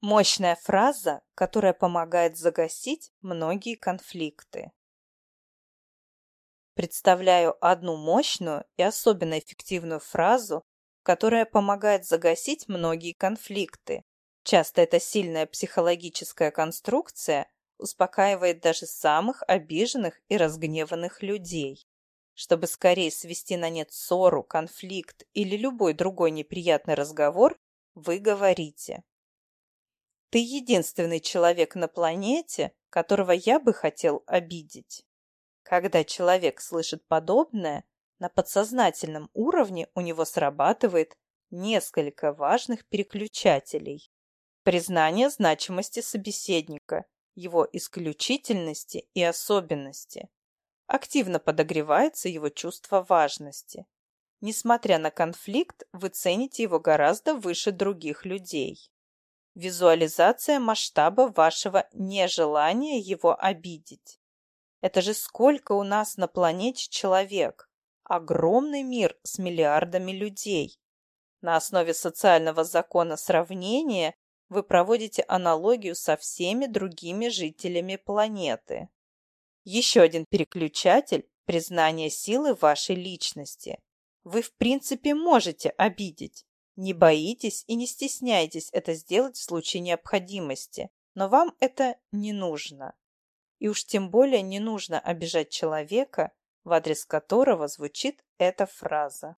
Мощная фраза, которая помогает загасить многие конфликты. Представляю одну мощную и особенно эффективную фразу, которая помогает загасить многие конфликты. Часто эта сильная психологическая конструкция успокаивает даже самых обиженных и разгневанных людей. Чтобы скорее свести на нет ссору, конфликт или любой другой неприятный разговор, вы говорите «Ты единственный человек на планете, которого я бы хотел обидеть». Когда человек слышит подобное, на подсознательном уровне у него срабатывает несколько важных переключателей. Признание значимости собеседника, его исключительности и особенности. Активно подогревается его чувство важности. Несмотря на конфликт, вы цените его гораздо выше других людей. Визуализация масштаба вашего нежелания его обидеть. Это же сколько у нас на планете человек. Огромный мир с миллиардами людей. На основе социального закона сравнения вы проводите аналогию со всеми другими жителями планеты. Еще один переключатель – признание силы вашей личности. Вы в принципе можете обидеть. Не боитесь и не стесняйтесь это сделать в случае необходимости, но вам это не нужно. И уж тем более не нужно обижать человека, в адрес которого звучит эта фраза.